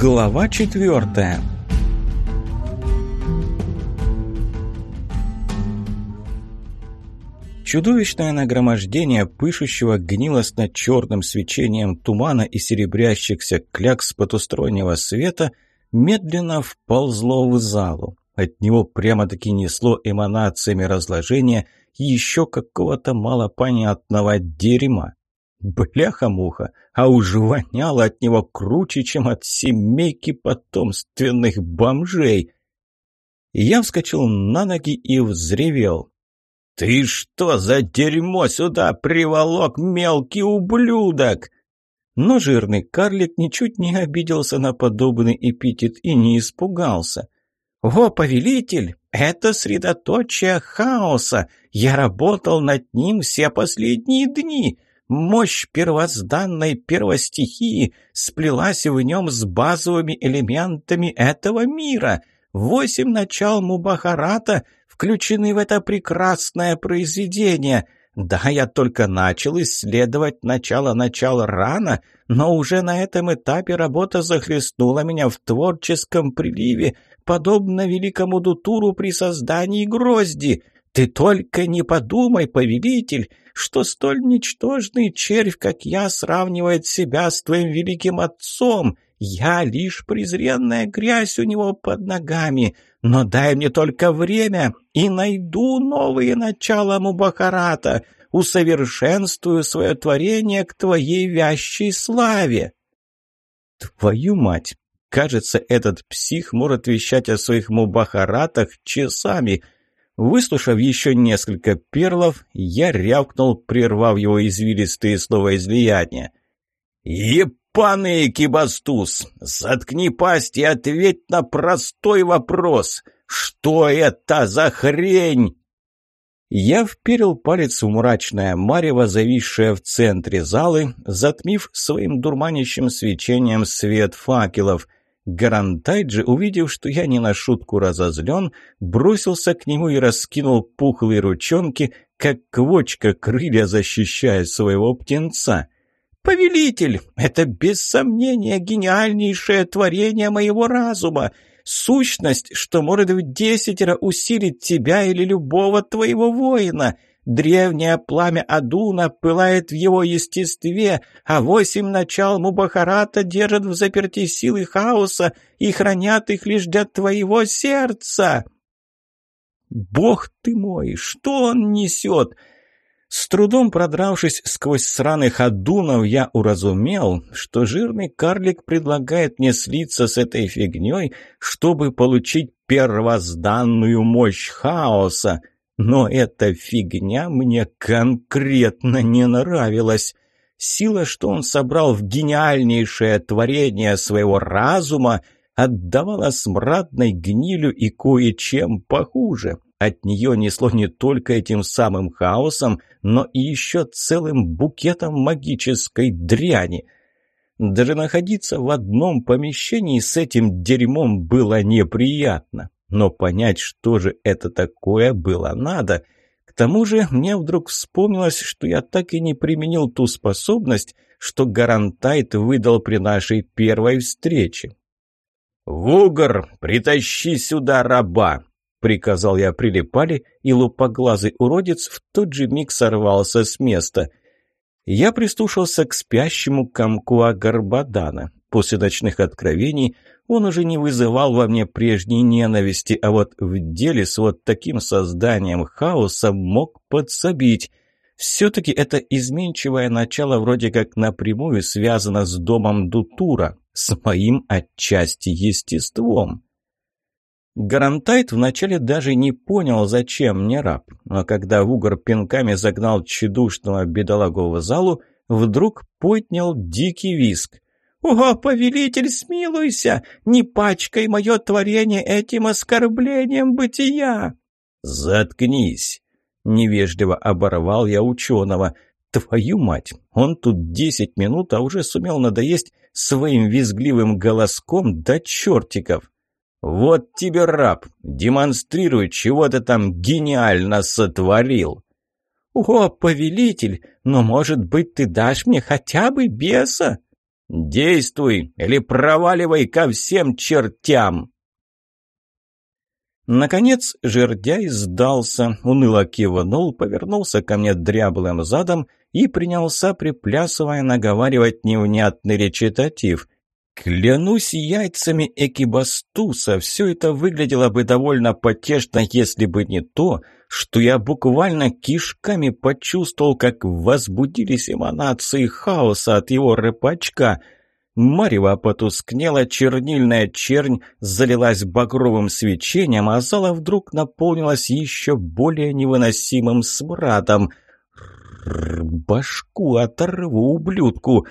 Глава четвертая Чудовищное нагромождение пышущего гнилостно-черным свечением тумана и серебрящихся клякс потустороннего света медленно вползло в залу. От него прямо-таки несло эманациями разложения еще какого-то малопонятного дерьма. Бляха-муха, а уж воняло от него круче, чем от семейки потомственных бомжей. Я вскочил на ноги и взревел. «Ты что за дерьмо сюда приволок, мелкий ублюдок?» Но жирный карлик ничуть не обиделся на подобный эпитет и не испугался. «О, повелитель, это средоточие хаоса! Я работал над ним все последние дни!» Мощь первозданной первостихии сплелась в нем с базовыми элементами этого мира. Восемь начал Мубахарата включены в это прекрасное произведение. Да, я только начал исследовать начало-начало рано, но уже на этом этапе работа захлестнула меня в творческом приливе, подобно великому Дутуру при создании грозди. Ты только не подумай, повелитель, что столь ничтожный червь, как я, сравнивает себя с твоим великим отцом — я лишь презренная грязь у него под ногами, но дай мне только время, и найду новые начала Мубахарата, усовершенствую свое творение к твоей вящей славе». «Твою мать! Кажется, этот псих может вещать о своих Мубахаратах часами». Выслушав еще несколько перлов, я рявкнул, прервав его извилистые слова излияния. «Еп!» «Паны, Кибастус, заткни пасть и ответь на простой вопрос. Что это за хрень?» Я вперил палец в мрачное марево, зависшее в центре залы, затмив своим дурманящим свечением свет факелов. Гарантайт же, увидев, что я не на шутку разозлен, бросился к нему и раскинул пухлые ручонки, как квочка крылья, защищая своего птенца — «Повелитель, это без сомнения гениальнейшее творение моего разума, сущность, что может в десятеро усилить тебя или любого твоего воина». Древнее пламя Адуна пылает в его естестве, а восемь начал Мубахарата держат в заперти силы хаоса и хранят их лишь для твоего сердца. Бог ты мой, что он несет? С трудом продравшись сквозь сраных адунов, я уразумел, что жирный карлик предлагает мне слиться с этой фигней, чтобы получить первозданную мощь хаоса. Но эта фигня мне конкретно не нравилась. Сила, что он собрал в гениальнейшее творение своего разума, отдавала смрадной гнилю и кое-чем похуже. От нее несло не только этим самым хаосом, но и еще целым букетом магической дряни. Даже находиться в одном помещении с этим дерьмом было неприятно. Но понять, что же это такое, было надо. К тому же мне вдруг вспомнилось, что я так и не применил ту способность, что Гарантайт выдал при нашей первой встрече. «Вугар, притащи сюда раба!» Приказал я прилипали, и лупоглазый уродец в тот же миг сорвался с места. Я пристушился к спящему комку Агарбадана. После ночных откровений он уже не вызывал во мне прежней ненависти, а вот в деле с вот таким созданием хаоса мог подсобить. Все-таки это изменчивое начало вроде как напрямую связано с домом Дутура, с моим отчасти естеством. Гарантайт вначале даже не понял, зачем мне раб, но когда Вугор пинками загнал тщедушного бедолагу в залу, вдруг поднял дикий виск. «О, повелитель, смилуйся! Не пачкай мое творение этим оскорблением бытия!» «Заткнись!» — невежливо оборвал я ученого. «Твою мать! Он тут десять минут, а уже сумел надоесть своим визгливым голоском до чертиков!» «Вот тебе раб! Демонстрируй, чего ты там гениально сотворил!» «О, повелитель, но, может быть, ты дашь мне хотя бы беса?» «Действуй или проваливай ко всем чертям!» Наконец жердяй сдался, уныло кивнул, повернулся ко мне дряблым задом и принялся, приплясывая, наговаривать невнятный речитатив. Клянусь яйцами Экибастуса, все это выглядело бы довольно потешно, если бы не то, что я буквально кишками почувствовал, как возбудились эманации хаоса от его рыбачка — Марево потускнела, чернильная чернь залилась багровым свечением, а зала вдруг наполнилась еще более невыносимым смрадом. «Башку оторву, ублюдку!»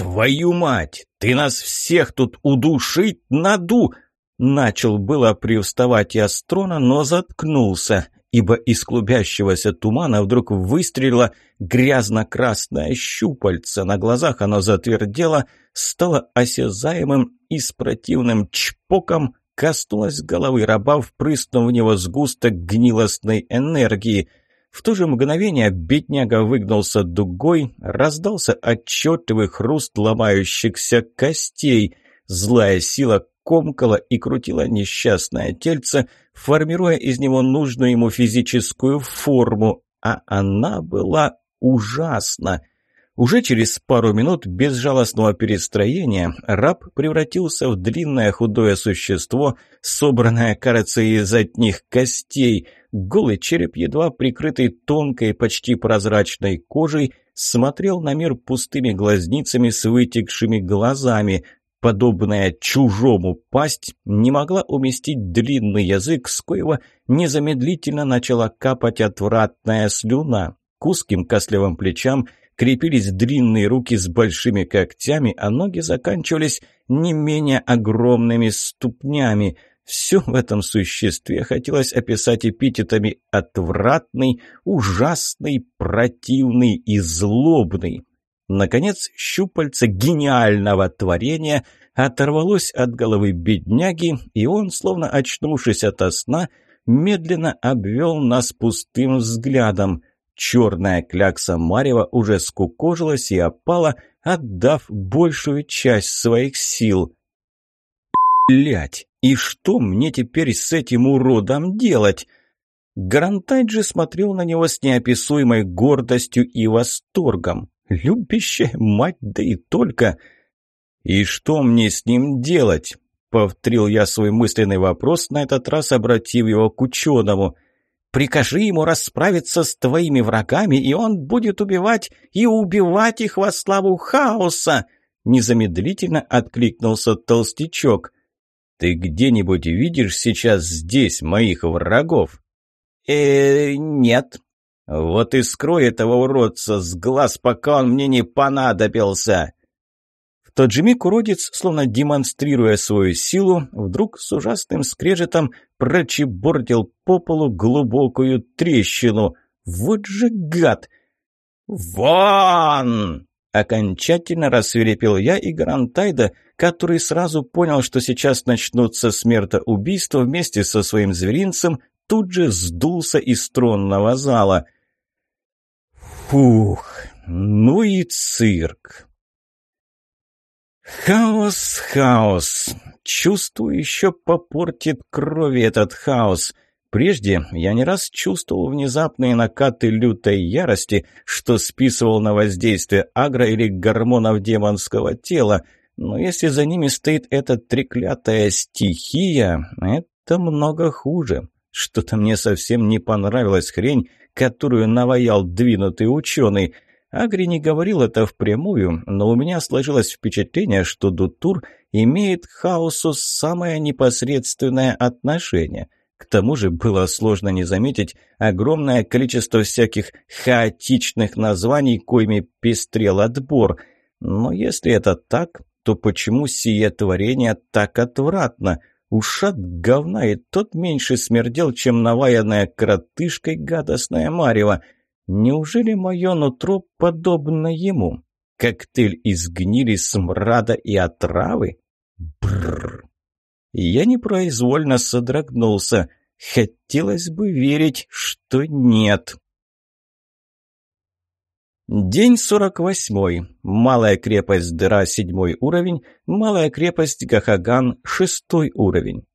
«Твою мать! Ты нас всех тут удушить наду!» Начал было привставать и Астрона, но заткнулся ибо из клубящегося тумана вдруг выстрелило грязно-красное щупальце. На глазах оно затвердело, стало осязаемым и с противным чпоком коснулось головы раба, впрыснув в него сгусток гнилостной энергии. В то же мгновение бедняга выгнулся дугой, раздался отчетливый хруст ломающихся костей. Злая сила комкала и крутила несчастное тельце, формируя из него нужную ему физическую форму, а она была ужасна. Уже через пару минут безжалостного перестроения раб превратился в длинное худое существо, собранное, кажется, из одних костей. Голый череп, едва прикрытый тонкой, почти прозрачной кожей, смотрел на мир пустыми глазницами с вытекшими глазами – подобная чужому пасть, не могла уместить длинный язык, с коего незамедлительно начала капать отвратная слюна. К узким костлевым плечам крепились длинные руки с большими когтями, а ноги заканчивались не менее огромными ступнями. Все в этом существе хотелось описать эпитетами «отвратный», «ужасный», «противный» и «злобный». Наконец, щупальце гениального творения оторвалось от головы бедняги, и он, словно очнувшись ото сна, медленно обвел нас пустым взглядом. Черная клякса Марева уже скукожилась и опала, отдав большую часть своих сил. «Блядь, и что мне теперь с этим уродом делать?» Гарантайджи смотрел на него с неописуемой гордостью и восторгом. Любящая мать, да и только. «И что мне с ним делать?» — повторил я свой мысленный вопрос, на этот раз обратив его к ученому. «Прикажи ему расправиться с твоими врагами, и он будет убивать и убивать их во славу хаоса!» Незамедлительно откликнулся толстячок. «Ты где-нибудь видишь сейчас здесь моих врагов?» «Э, нет», «Вот и скрой этого уродца с глаз, пока он мне не понадобился!» В тот же миг уродец, словно демонстрируя свою силу, вдруг с ужасным скрежетом прочебордил по полу глубокую трещину. «Вот же гад!» «Вон!» Окончательно рассверепел я и Гарантайда, который сразу понял, что сейчас начнутся смертоубийства вместе со своим зверинцем, тут же сдулся из тронного зала – Фух, ну и цирк. Хаос, хаос. Чувствую, еще попортит крови этот хаос. Прежде я не раз чувствовал внезапные накаты лютой ярости, что списывал на воздействие агро или гормонов демонского тела. Но если за ними стоит эта треклятая стихия, это много хуже. Что-то мне совсем не понравилась хрень, которую наваял двинутый ученый. Агри не говорил это впрямую, но у меня сложилось впечатление, что Дутур имеет к хаосу самое непосредственное отношение. К тому же было сложно не заметить огромное количество всяких хаотичных названий, коими пестрел отбор. Но если это так, то почему сие творение так отвратно? Ушат говна и тот меньше смердел, чем наваянная кротышкой гадостная марева. Неужели мое нутро подобно ему? Коктейль из гнили, смрада и отравы? Бррр. Я непроизвольно содрогнулся. Хотелось бы верить, что нет. День 48. Малая крепость Дыра, седьмой уровень. Малая крепость Гахаган, шестой уровень.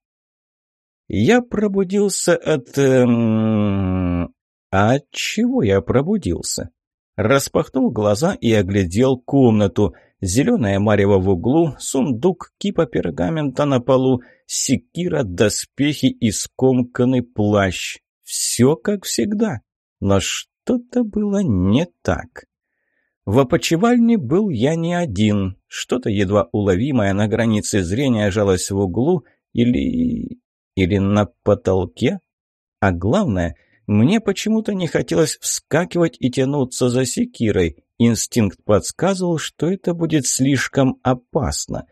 Я пробудился от... Эм... А от чего я пробудился? Распахнул глаза и оглядел комнату. Зеленая марево в углу, сундук, кипа пергамента на полу, секира, доспехи и скомканный плащ. Все как всегда. Но что-то было не так. В опочивальне был я не один. Что-то едва уловимое на границе зрения жалось в углу или... или на потолке. А главное, мне почему-то не хотелось вскакивать и тянуться за секирой. Инстинкт подсказывал, что это будет слишком опасно.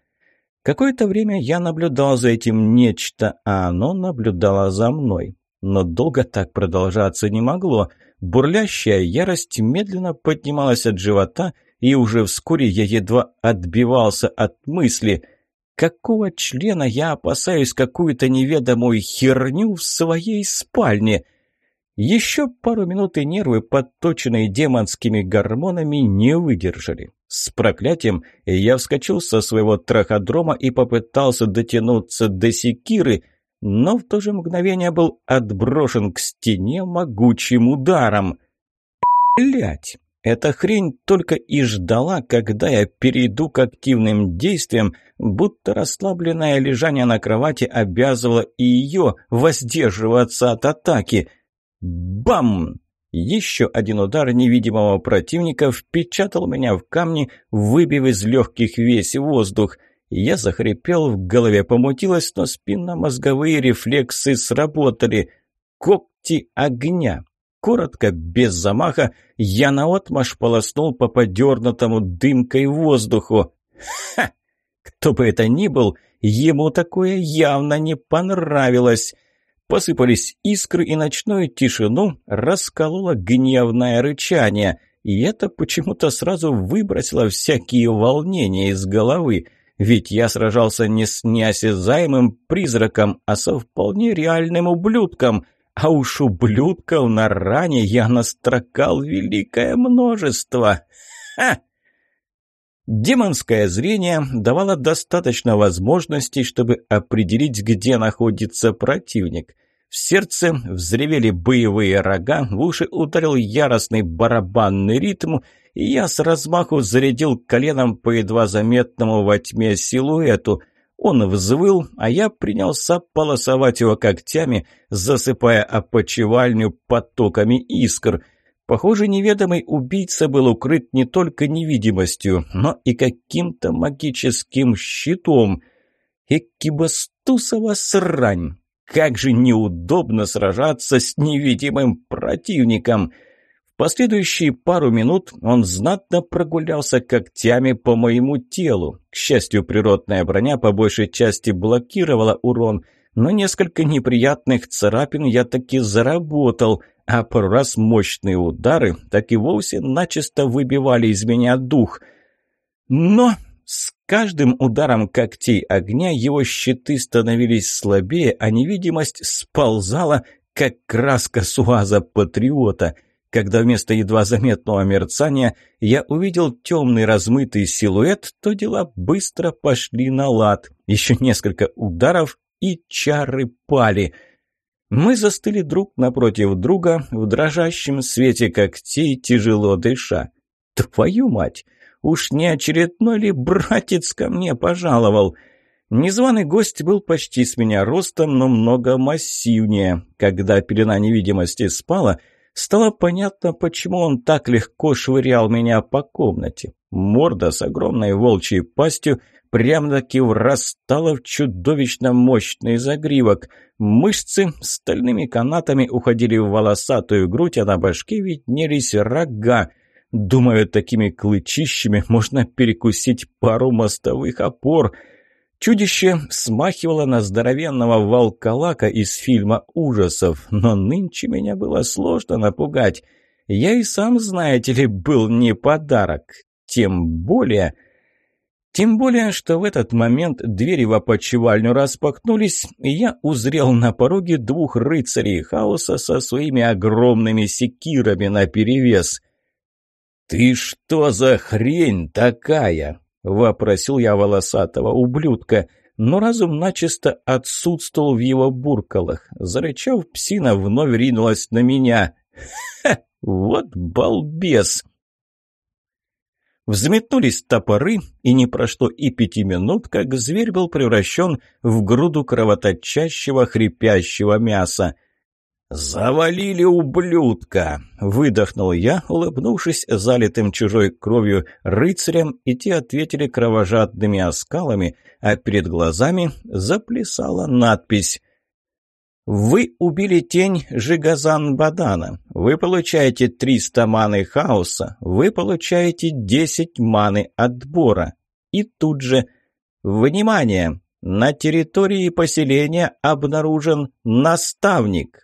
Какое-то время я наблюдал за этим нечто, а оно наблюдало за мной. Но долго так продолжаться не могло. Бурлящая ярость медленно поднималась от живота, и уже вскоре я едва отбивался от мысли. Какого члена я опасаюсь какую-то неведомую херню в своей спальне? Еще пару минут и нервы, подточенные демонскими гормонами, не выдержали. С проклятием я вскочил со своего траходрома и попытался дотянуться до секиры, но в то же мгновение был отброшен к стене могучим ударом. Блять! Эта хрень только и ждала, когда я перейду к активным действиям, будто расслабленное лежание на кровати обязывало и ее воздерживаться от атаки. Бам! Еще один удар невидимого противника впечатал меня в камни, выбив из легких весь воздух – я захрипел, в голове помутилось, но спинномозговые рефлексы сработали. Когти огня. Коротко, без замаха, я наотмашь полоснул по подернутому дымкой воздуху. Ха! Кто бы это ни был, ему такое явно не понравилось. Посыпались искры, и ночную тишину раскололо гневное рычание. И это почему-то сразу выбросило всякие волнения из головы. Ведь я сражался не с неосязаемым призраком, а со вполне реальным ублюдком. А уж ублюдков на ране я настрокал великое множество. Ха! Демонское зрение давало достаточно возможностей, чтобы определить, где находится противник. В сердце взревели боевые рога, в уши ударил яростный барабанный ритм, и я с размаху зарядил коленом по едва заметному во тьме силуэту. Он взвыл, а я принялся полосовать его когтями, засыпая опочивальню потоками искр. Похоже, неведомый убийца был укрыт не только невидимостью, но и каким-то магическим щитом. Экибастусова срань! Как же неудобно сражаться с невидимым противником. Последующие пару минут он знатно прогулялся когтями по моему телу. К счастью, природная броня по большей части блокировала урон, но несколько неприятных царапин я таки заработал, а пару раз мощные удары так и вовсе начисто выбивали из меня дух. Но с каждым ударом когтей огня его щиты становились слабее, а невидимость сползала, как краска суаза патриота. Когда вместо едва заметного мерцания я увидел темный размытый силуэт, то дела быстро пошли на лад. Еще несколько ударов, и чары пали. Мы застыли друг напротив друга, в дрожащем свете когтей, тяжело дыша. «Твою мать!» Уж не очередной ли братец ко мне пожаловал? Незваный гость был почти с меня ростом, но много массивнее. Когда пелена невидимости спала, стало понятно, почему он так легко швырял меня по комнате. Морда с огромной волчьей пастью прямо-таки врастала в чудовищно мощный загривок. Мышцы стальными канатами уходили в волосатую грудь, а на башке виднелись рога — Думаю, такими клычищами можно перекусить пару мостовых опор. Чудище смахивало на здоровенного волколака из фильма ужасов, но нынче меня было сложно напугать. Я и сам, знаете ли, был не подарок. Тем более... Тем более, что в этот момент двери в опочивальню распахнулись, и я узрел на пороге двух рыцарей хаоса со своими огромными секирами наперевес — «Ты что за хрень такая?» — вопросил я волосатого ублюдка, но разум начисто отсутствовал в его буркалах. Зарычав, псина вновь ринулась на меня. «Ха! Вот балбес!» Взметнулись топоры, и не прошло и пяти минут, как зверь был превращен в груду кровоточащего хрипящего мяса. «Завалили ублюдка!» — выдохнул я, улыбнувшись залитым чужой кровью рыцарям, и те ответили кровожадными оскалами, а перед глазами заплясала надпись «Вы убили тень Жигазан Бадана. Вы получаете 300 маны хаоса. Вы получаете 10 маны отбора». И тут же «Внимание! На территории поселения обнаружен наставник».